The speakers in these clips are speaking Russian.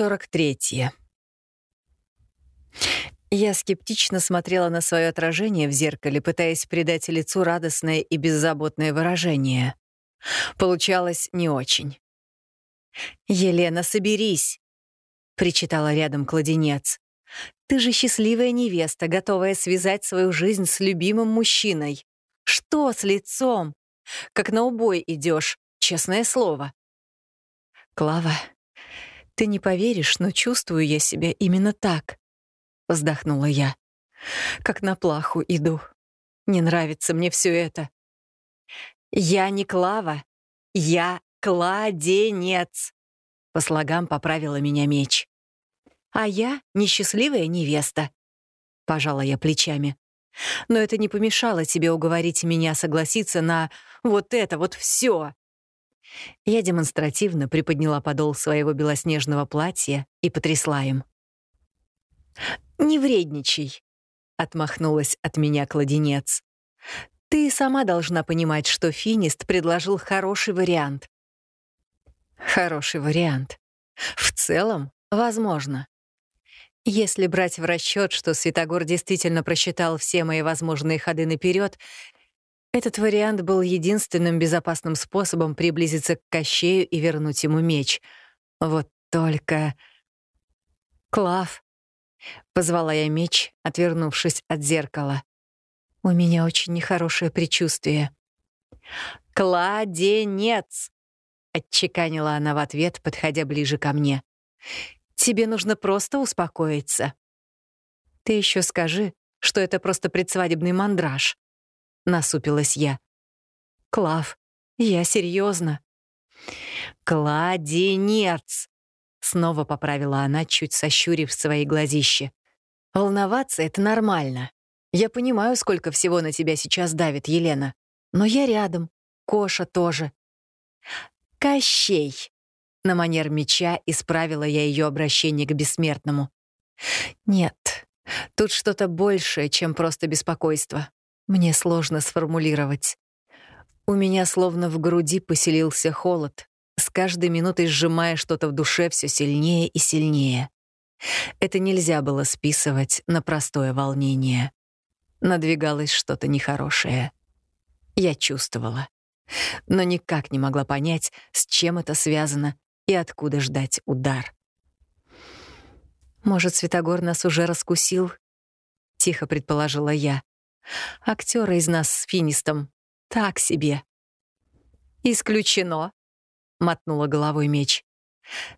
43. Я скептично смотрела на свое отражение в зеркале, пытаясь придать лицу радостное и беззаботное выражение. Получалось не очень. «Елена, соберись!» — причитала рядом кладенец. «Ты же счастливая невеста, готовая связать свою жизнь с любимым мужчиной. Что с лицом? Как на убой идешь, честное слово». «Клава, ты не поверишь, но чувствую я себя именно так», — вздохнула я. «Как на плаху иду. Не нравится мне все это». «Я не Клава, я кладенец», — по слогам поправила меня меч. «А я несчастливая невеста», — пожала я плечами. «Но это не помешало тебе уговорить меня согласиться на вот это вот все. Я демонстративно приподняла подол своего белоснежного платья и потрясла им. «Не вредничай», — отмахнулась от меня кладенец. «Ты сама должна понимать, что Финист предложил хороший вариант». «Хороший вариант. В целом, возможно. Если брать в расчет, что Святогор действительно просчитал все мои возможные ходы наперед, этот вариант был единственным безопасным способом приблизиться к Кощею и вернуть ему меч. Вот только... «Клав!» — позвала я меч, отвернувшись от зеркала. «У меня очень нехорошее предчувствие». «Кладенец!» — отчеканила она в ответ, подходя ближе ко мне. «Тебе нужно просто успокоиться. Ты еще скажи, что это просто предсвадебный мандраж. — насупилась я. «Клав, я серьезно. «Кладенец!» — снова поправила она, чуть сощурив свои глазища. «Волноваться — это нормально. Я понимаю, сколько всего на тебя сейчас давит, Елена. Но я рядом. Коша тоже». «Кощей!» — на манер меча исправила я ее обращение к бессмертному. «Нет, тут что-то большее, чем просто беспокойство. Мне сложно сформулировать. У меня словно в груди поселился холод, с каждой минутой сжимая что-то в душе все сильнее и сильнее. Это нельзя было списывать на простое волнение. Надвигалось что-то нехорошее. Я чувствовала, но никак не могла понять, с чем это связано и откуда ждать удар. «Может, Святогор нас уже раскусил?» — тихо предположила я. Актера из нас с Финистом так себе. «Исключено», — мотнула головой меч.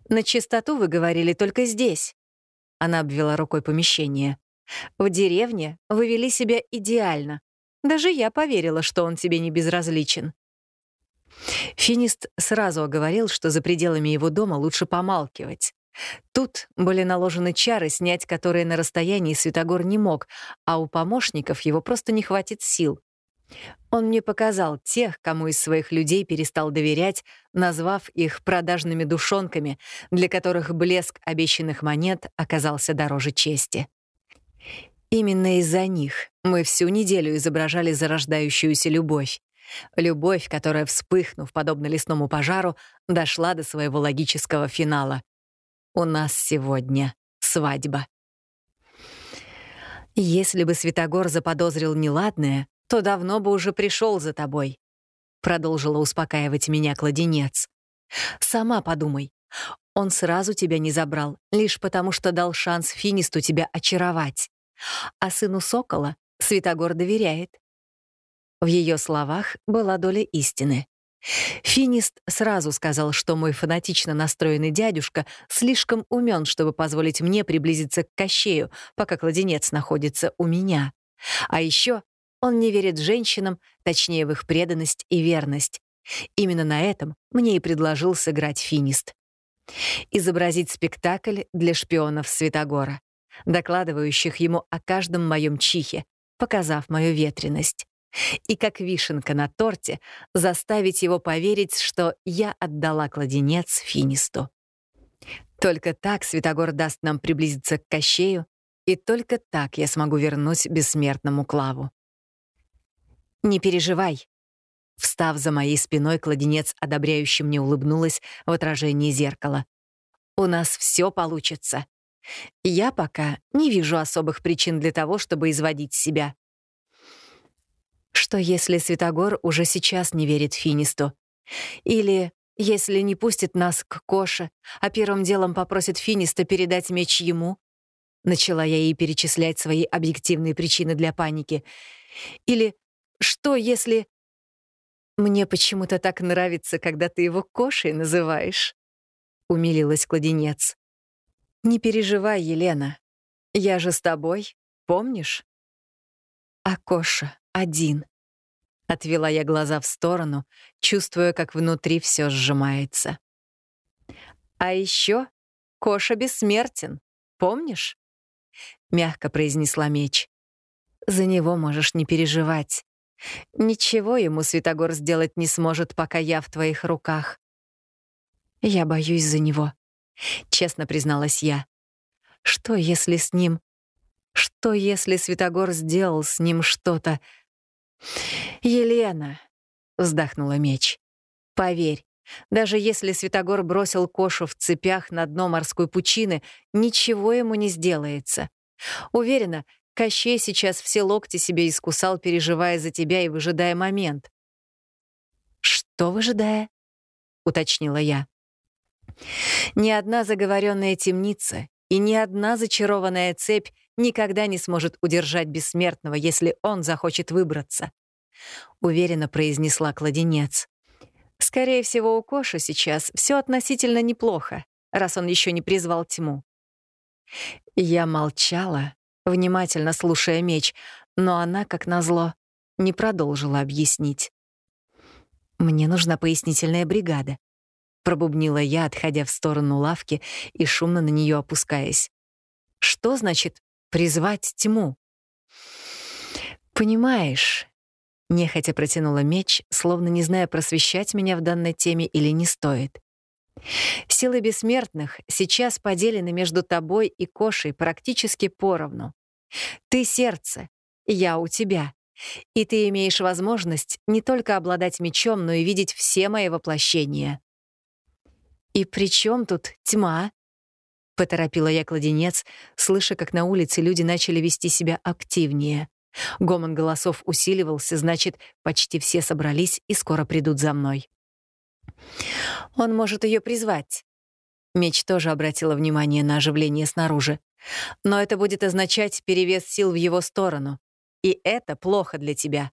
«На чистоту вы говорили только здесь». Она обвела рукой помещение. «В деревне вы вели себя идеально. Даже я поверила, что он тебе не безразличен». Финист сразу оговорил, что за пределами его дома лучше помалкивать. Тут были наложены чары, снять которые на расстоянии Святогор не мог, а у помощников его просто не хватит сил. Он мне показал тех, кому из своих людей перестал доверять, назвав их продажными душонками, для которых блеск обещанных монет оказался дороже чести. Именно из-за них мы всю неделю изображали зарождающуюся любовь. Любовь, которая, вспыхнув подобно лесному пожару, дошла до своего логического финала. У нас сегодня свадьба. Если бы Святогор заподозрил неладное, то давно бы уже пришел за тобой, продолжила успокаивать меня кладенец. Сама подумай. Он сразу тебя не забрал, лишь потому что дал шанс Финисту тебя очаровать. А сыну Сокола Святогор доверяет. В ее словах была доля истины. Финист сразу сказал, что мой фанатично настроенный дядюшка слишком умен, чтобы позволить мне приблизиться к Кощею, пока кладенец находится у меня. А еще он не верит женщинам, точнее в их преданность и верность. Именно на этом мне и предложил сыграть Финист. Изобразить спектакль для шпионов Святогора, докладывающих ему о каждом моем чихе, показав мою ветренность и как вишенка на торте заставить его поверить, что я отдала кладенец Финисту. Только так Святогор даст нам приблизиться к Кощею, и только так я смогу вернуть бессмертному Клаву. «Не переживай», Встав за моей спиной, кладенец одобряюще мне улыбнулась в отражении зеркала. у нас все получится. Я пока не вижу особых причин для того, чтобы изводить себя. Что если Святогор уже сейчас не верит Финисту? Или если не пустит нас к Коше, а первым делом попросит Финиста передать меч ему? Начала я ей перечислять свои объективные причины для паники. Или что если... Мне почему-то так нравится, когда ты его Кошей называешь. Умилилась кладенец. Не переживай, Елена. Я же с тобой, помнишь? А Коша один. Отвела я глаза в сторону, чувствуя, как внутри все сжимается. А еще Коша бессмертен, помнишь? Мягко произнесла меч. За него можешь не переживать. Ничего ему Святогор сделать не сможет, пока я в твоих руках. Я боюсь за него, честно призналась я. Что, если с ним... Что, если Святогор сделал с ним что-то... «Елена», — вздохнула меч, — «поверь, даже если Святогор бросил Кошу в цепях на дно морской пучины, ничего ему не сделается. Уверена, Кощей сейчас все локти себе искусал, переживая за тебя и выжидая момент. «Что выжидая?» — уточнила я. «Ни одна заговоренная темница и ни одна зачарованная цепь никогда не сможет удержать бессмертного, если он захочет выбраться», — уверенно произнесла кладенец. «Скорее всего, у Коши сейчас все относительно неплохо, раз он еще не призвал тьму». Я молчала, внимательно слушая меч, но она, как назло, не продолжила объяснить. «Мне нужна пояснительная бригада», — пробубнила я, отходя в сторону лавки и шумно на нее опускаясь. «Что значит призвать тьму?» «Понимаешь», — нехотя протянула меч, словно не зная, просвещать меня в данной теме или не стоит. Силы бессмертных сейчас поделены между тобой и Кошей практически поровну. Ты — сердце, я у тебя. И ты имеешь возможность не только обладать мечом, но и видеть все мои воплощения. «И при чем тут тьма?» — поторопила я кладенец, слыша, как на улице люди начали вести себя активнее. Гомон голосов усиливался, значит, почти все собрались и скоро придут за мной. Он может ее призвать. Меч тоже обратила внимание на оживление снаружи. Но это будет означать перевес сил в его сторону. И это плохо для тебя.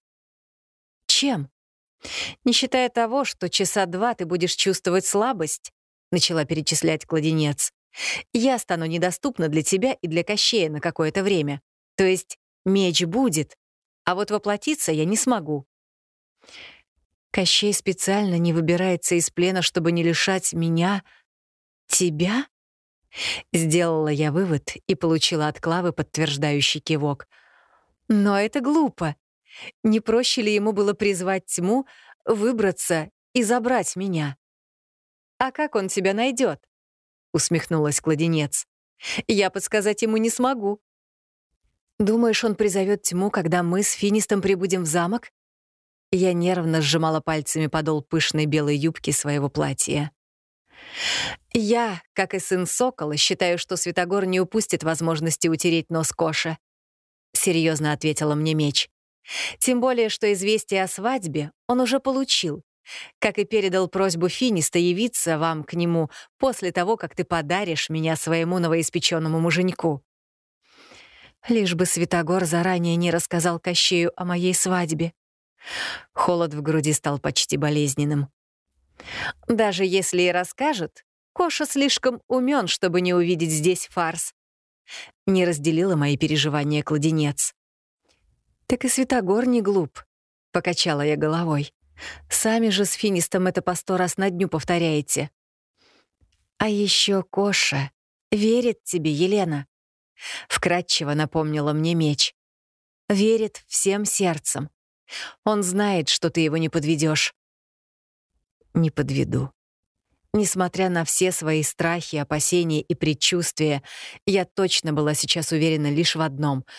Чем? Не считая того, что часа два ты будешь чувствовать слабость, начала перечислять кладенец. Я стану недоступна для тебя и для Кощея на какое-то время. То есть меч будет, а вот воплотиться я не смогу. Кощей специально не выбирается из плена, чтобы не лишать меня... тебя? Сделала я вывод и получила от Клавы подтверждающий кивок. Но это глупо. Не проще ли ему было призвать тьму, выбраться и забрать меня? «А как он тебя найдет? Усмехнулась кладенец. «Я подсказать ему не смогу». «Думаешь, он призовет тьму, когда мы с Финистом прибудем в замок?» Я нервно сжимала пальцами подол пышной белой юбки своего платья. «Я, как и сын Сокола, считаю, что Святогор не упустит возможности утереть нос Коша», — серьезно ответила мне меч. «Тем более, что известие о свадьбе он уже получил, как и передал просьбу Финиста явиться вам к нему после того, как ты подаришь меня своему новоиспеченному муженьку». Лишь бы Святогор заранее не рассказал Кощею о моей свадьбе. Холод в груди стал почти болезненным. Даже если и расскажет, Коша слишком умен, чтобы не увидеть здесь фарс. Не разделила мои переживания кладенец. «Так и Святогор не глуп», — покачала я головой. «Сами же с Финистом это по сто раз на дню повторяете». «А еще Коша верит тебе, Елена», — вкратчиво напомнила мне меч. «Верит всем сердцем. Он знает, что ты его не подведешь. Не подведу. Несмотря на все свои страхи, опасения и предчувствия, я точно была сейчас уверена лишь в одном —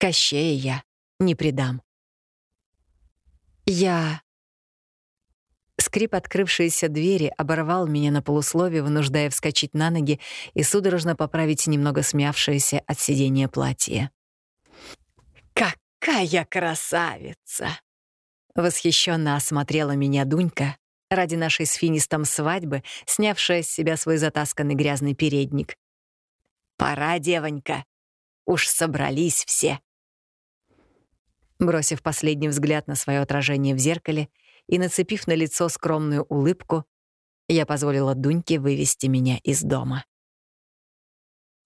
Кощея я не предам. Я... Скрип открывшейся двери оборвал меня на полуслове, вынуждая вскочить на ноги и судорожно поправить немного смявшееся от сидения платье. «Какая красавица!» Восхищенно осмотрела меня Дунька, ради нашей с Финистом свадьбы, снявшая с себя свой затасканный грязный передник. «Пора, девонька! Уж собрались все!» Бросив последний взгляд на свое отражение в зеркале и нацепив на лицо скромную улыбку, я позволила Дуньке вывести меня из дома.